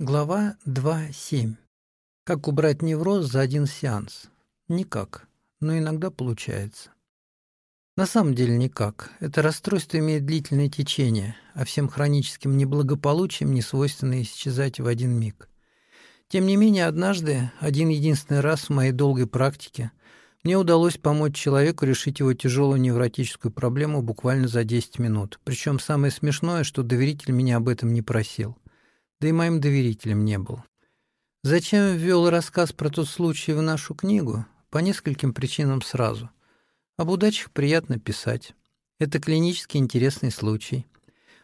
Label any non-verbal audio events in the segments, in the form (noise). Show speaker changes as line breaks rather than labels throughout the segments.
Глава 2.7. Как убрать невроз за один сеанс? Никак, но иногда получается. На самом деле никак. Это расстройство имеет длительное течение, а всем хроническим неблагополучиям не свойственно исчезать в один миг. Тем не менее, однажды, один единственный раз в моей долгой практике, мне удалось помочь человеку решить его тяжелую невротическую проблему буквально за 10 минут. Причем самое смешное, что доверитель меня об этом не просил – да и моим доверителем не был. Зачем ввел рассказ про тот случай в нашу книгу? По нескольким причинам сразу. Об удачах приятно писать. Это клинически интересный случай.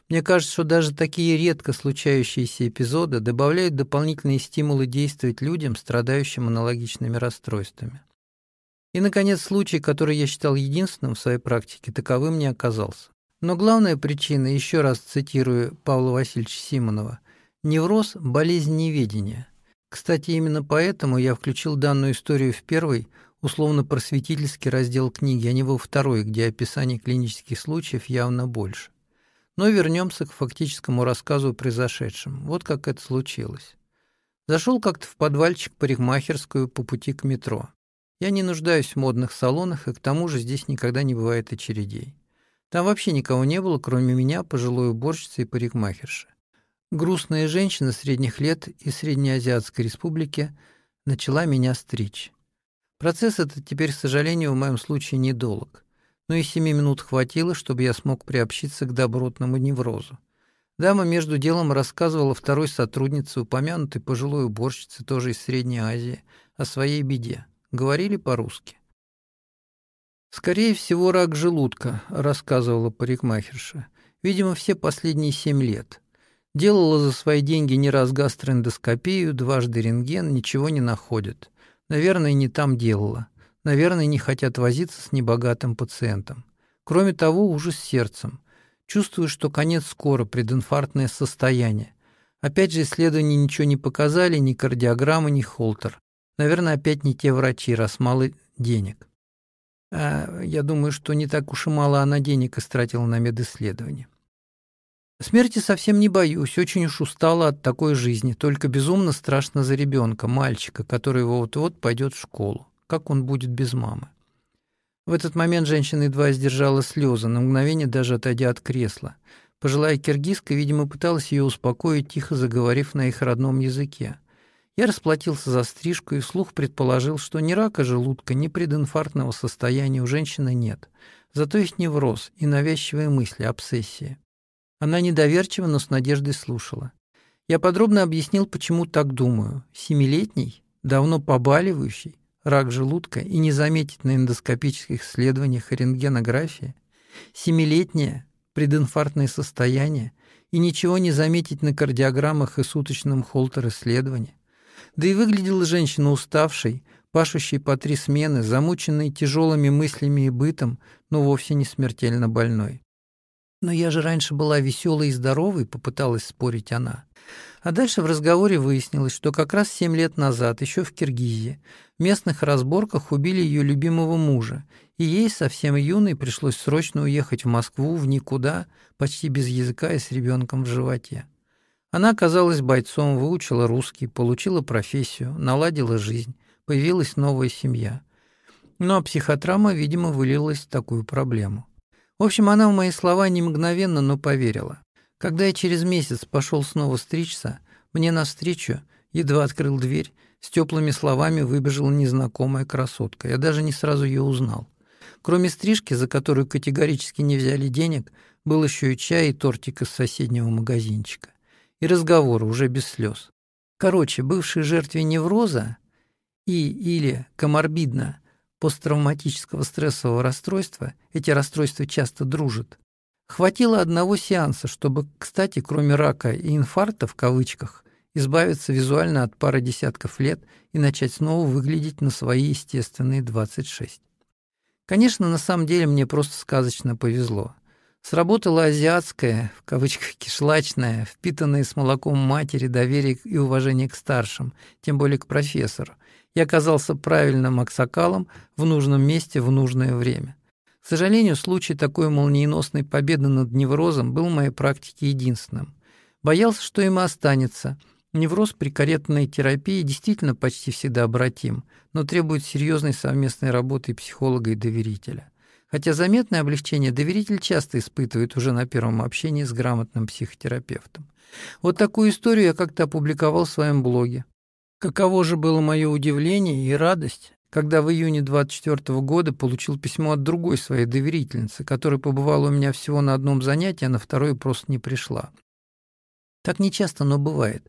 Мне кажется, что даже такие редко случающиеся эпизоды добавляют дополнительные стимулы действовать людям, страдающим аналогичными расстройствами. И, наконец, случай, который я считал единственным в своей практике, таковым не оказался. Но главная причина, еще раз цитирую Павла Васильевича Симонова, Невроз – болезнь неведения. Кстати, именно поэтому я включил данную историю в первый, условно-просветительский раздел книги, а не во второй, где описание клинических случаев явно больше. Но вернемся к фактическому рассказу о произошедшем. Вот как это случилось. Зашел как-то в подвальчик парикмахерскую по пути к метро. Я не нуждаюсь в модных салонах, и к тому же здесь никогда не бывает очередей. Там вообще никого не было, кроме меня, пожилой уборщицы и парикмахерши. Грустная женщина средних лет из Среднеазиатской республики начала меня стричь. Процесс этот теперь, к сожалению, в моем случае недолг. Но и семи минут хватило, чтобы я смог приобщиться к добротному неврозу. Дама между делом рассказывала второй сотруднице, упомянутой пожилой уборщице, тоже из Средней Азии, о своей беде. Говорили по-русски. «Скорее всего, рак желудка», — рассказывала парикмахерша. «Видимо, все последние семь лет. Делала за свои деньги не раз гастроэндоскопию, дважды рентген, ничего не находят. Наверное, не там делала. Наверное, не хотят возиться с небогатым пациентом. Кроме того, ужас сердцем. Чувствую, что конец скоро, прединфарктное состояние. Опять же, исследования ничего не показали, ни кардиограммы, ни холтер. Наверное, опять не те врачи, раз мало денег. А я думаю, что не так уж и мало она денег истратила на медисследование. Смерти совсем не боюсь, очень уж устала от такой жизни, только безумно страшно за ребенка, мальчика, который вот-вот пойдет в школу. Как он будет без мамы? В этот момент женщина едва сдержала слезы, на мгновение даже отойдя от кресла. Пожилая киргизка, видимо, пыталась ее успокоить, тихо заговорив на их родном языке. Я расплатился за стрижку и вслух предположил, что ни рака желудка, ни прединфарктного состояния у женщины нет. Зато есть невроз и навязчивые мысли, обсессия. Она недоверчиво, но с надеждой слушала. Я подробно объяснил, почему так думаю. Семилетний, давно побаливающий, рак желудка и не заметить на эндоскопических исследованиях и рентгенографии, семилетнее прединфарктное состояние и ничего не заметить на кардиограммах и суточном холтер-исследовании. Да и выглядела женщина уставшей, пашущей по три смены, замученной тяжелыми мыслями и бытом, но вовсе не смертельно больной. «Но я же раньше была веселой и здоровой», — попыталась спорить она. А дальше в разговоре выяснилось, что как раз семь лет назад, еще в Киргизии, в местных разборках убили ее любимого мужа, и ей, совсем юной, пришлось срочно уехать в Москву в никуда, почти без языка и с ребенком в животе. Она оказалась бойцом, выучила русский, получила профессию, наладила жизнь, появилась новая семья. Ну а психотравма, видимо, вылилась в такую проблему. В общем, она в мои слова не мгновенно, но поверила. Когда я через месяц пошел снова стричься, мне навстречу, едва открыл дверь, с теплыми словами выбежала незнакомая красотка. Я даже не сразу ее узнал. Кроме стрижки, за которую категорически не взяли денег, был еще и чай и тортик из соседнего магазинчика. И разговор уже без слез. Короче, бывшей жертве невроза и или коморбидно посттравматического стрессового расстройства, эти расстройства часто дружат, хватило одного сеанса, чтобы, кстати, кроме рака и инфаркта в кавычках, избавиться визуально от пары десятков лет и начать снова выглядеть на свои естественные 26. Конечно, на самом деле мне просто сказочно повезло. Сработала азиатская, в кавычках кишлачная, впитанная с молоком матери доверие и уважение к старшим, тем более к профессору, и оказался правильным аксакалом в нужном месте в нужное время. К сожалению, случай такой молниеносной победы над неврозом был в моей практике единственным. Боялся, что им останется, Невроз при каретной терапии действительно почти всегда обратим, но требует серьезной совместной работы психолога, и доверителя. Хотя заметное облегчение доверитель часто испытывает уже на первом общении с грамотным психотерапевтом. Вот такую историю я как-то опубликовал в своем блоге. Каково же было мое удивление и радость, когда в июне 24 года получил письмо от другой своей доверительницы, которая побывала у меня всего на одном занятии, а на второе просто не пришла. Так нечасто, но бывает.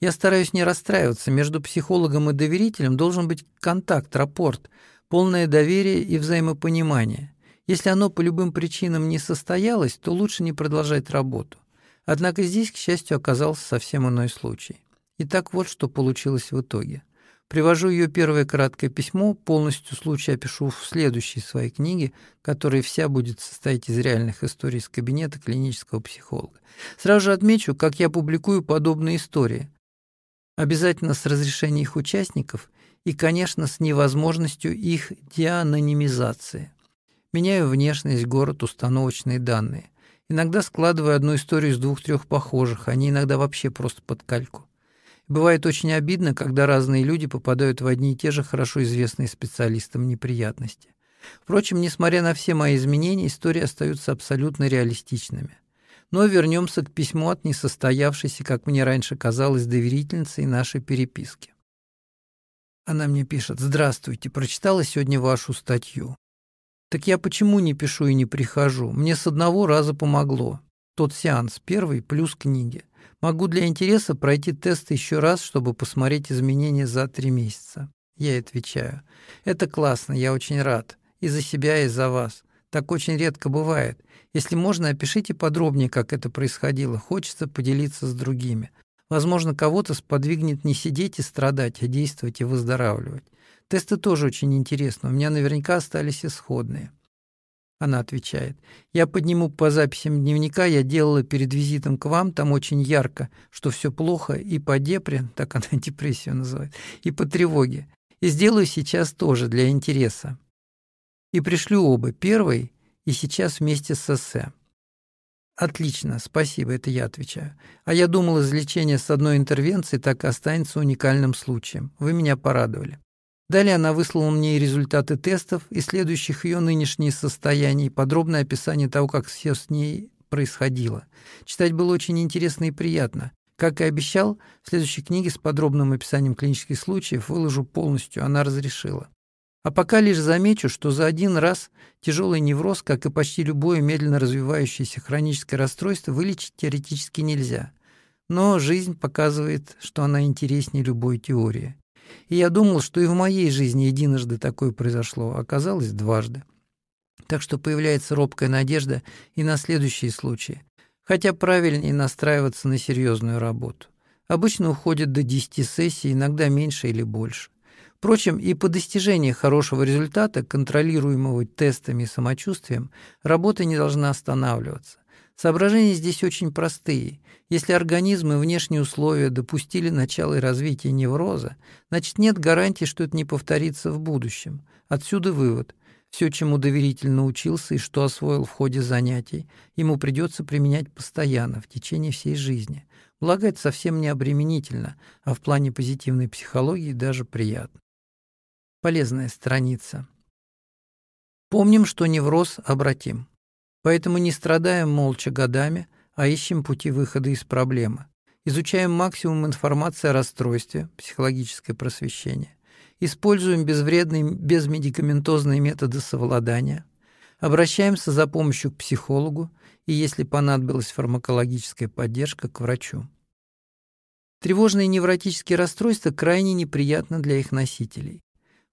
Я стараюсь не расстраиваться. Между психологом и доверителем должен быть контакт, рапорт, полное доверие и взаимопонимание. Если оно по любым причинам не состоялось, то лучше не продолжать работу. Однако здесь, к счастью, оказался совсем иной случай. Итак, вот что получилось в итоге. Привожу ее первое краткое письмо, полностью случай опишу в следующей своей книге, которая вся будет состоять из реальных историй из кабинета клинического психолога. Сразу же отмечу, как я публикую подобные истории обязательно с разрешения их участников и, конечно, с невозможностью их деанонимизации. Меняю внешность, город, установочные данные. Иногда складываю одну историю из двух-трех похожих, они иногда вообще просто под кальку. Бывает очень обидно, когда разные люди попадают в одни и те же хорошо известные специалистам неприятности. Впрочем, несмотря на все мои изменения, истории остаются абсолютно реалистичными. Но вернемся к письму от несостоявшейся, как мне раньше казалось, доверительницы нашей переписки. Она мне пишет «Здравствуйте, прочитала сегодня вашу статью. Так я почему не пишу и не прихожу? Мне с одного раза помогло. Тот сеанс, первый, плюс книги. Могу для интереса пройти тест еще раз, чтобы посмотреть изменения за три месяца. Я ей отвечаю. Это классно, я очень рад. И за себя, и за вас. Так очень редко бывает. Если можно, опишите подробнее, как это происходило. Хочется поделиться с другими. Возможно, кого-то сподвигнет не сидеть и страдать, а действовать и выздоравливать. Тесты тоже очень интересны. У меня наверняка остались исходные. Она отвечает. Я подниму по записям дневника, я делала перед визитом к вам, там очень ярко, что все плохо и по депре, (laughs) так она депрессию называет, и по тревоге. И сделаю сейчас тоже для интереса. И пришлю оба, первый и сейчас вместе с эссе. Отлично, спасибо, это я отвечаю. А я думал, излечение с одной интервенцией так и останется уникальным случаем. Вы меня порадовали. Далее она выслала мне результаты тестов, исследующих ее нынешнее состояние и подробное описание того, как все с ней происходило. Читать было очень интересно и приятно. Как и обещал, в следующей книге с подробным описанием клинических случаев выложу полностью, она разрешила. А пока лишь замечу, что за один раз тяжелый невроз, как и почти любое медленно развивающееся хроническое расстройство, вылечить теоретически нельзя. Но жизнь показывает, что она интереснее любой теории. И я думал, что и в моей жизни единожды такое произошло, а оказалось дважды. Так что появляется робкая надежда и на следующие случаи. Хотя правильнее настраиваться на серьезную работу. Обычно уходит до 10 сессий, иногда меньше или больше. Впрочем, и по достижении хорошего результата, контролируемого тестами и самочувствием, работа не должна останавливаться. Соображения здесь очень простые. Если организм и внешние условия допустили начало и развитие невроза, значит нет гарантии, что это не повторится в будущем. Отсюда вывод. Все, чему доверитель научился и что освоил в ходе занятий, ему придется применять постоянно, в течение всей жизни. Благо, это совсем не обременительно, а в плане позитивной психологии даже приятно. Полезная страница. Помним, что невроз обратим. Поэтому не страдаем молча годами, а ищем пути выхода из проблемы. Изучаем максимум информации о расстройстве, психологическое просвещение. Используем безвредные безмедикаментозные методы совладания. Обращаемся за помощью к психологу и, если понадобилась фармакологическая поддержка, к врачу. Тревожные невротические расстройства крайне неприятны для их носителей.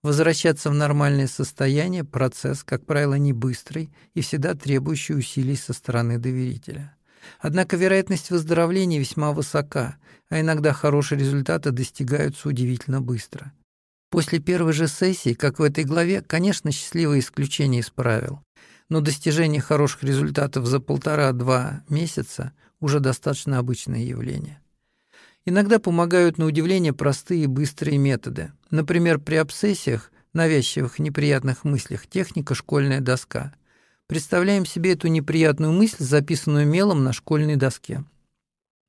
Возвращаться в нормальное состояние – процесс, как правило, не быстрый и всегда требующий усилий со стороны доверителя. Однако вероятность выздоровления весьма высока, а иногда хорошие результаты достигаются удивительно быстро. После первой же сессии, как в этой главе, конечно, счастливое исключение из правил, но достижение хороших результатов за полтора-два месяца уже достаточно обычное явление. Иногда помогают на удивление простые и быстрые методы. Например, при обсессиях, навязчивых неприятных мыслях, техника «школьная доска». Представляем себе эту неприятную мысль, записанную мелом на школьной доске.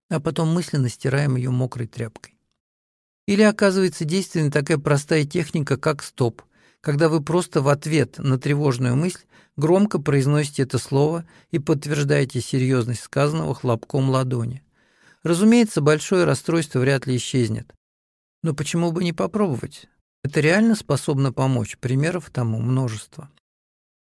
а потом мысленно стираем ее мокрой тряпкой. Или оказывается действенной такая простая техника, как стоп, когда вы просто в ответ на тревожную мысль громко произносите это слово и подтверждаете серьезность сказанного хлопком ладони. Разумеется, большое расстройство вряд ли исчезнет. Но почему бы не попробовать? Это реально способно помочь, примеров тому множество.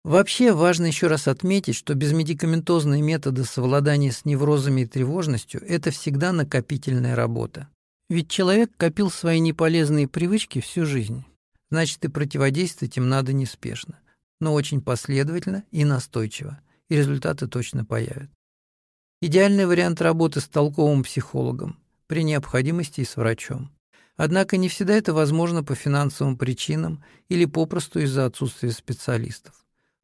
Вообще важно еще раз отметить, что безмедикаментозные методы совладания с неврозами и тревожностью – это всегда накопительная работа. Ведь человек копил свои неполезные привычки всю жизнь. Значит, и противодействовать им надо неспешно, но очень последовательно и настойчиво, и результаты точно появят. Идеальный вариант работы с толковым психологом, при необходимости и с врачом. Однако не всегда это возможно по финансовым причинам или попросту из-за отсутствия специалистов.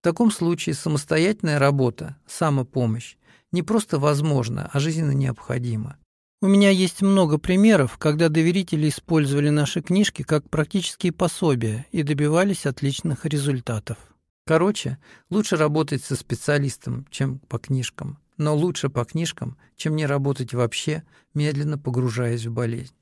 В таком случае самостоятельная работа, самопомощь не просто возможна, а жизненно необходима. У меня есть много примеров, когда доверители использовали наши книжки как практические пособия и добивались отличных результатов. Короче, лучше работать со специалистом, чем по книжкам, но лучше по книжкам, чем не работать вообще, медленно погружаясь в болезнь.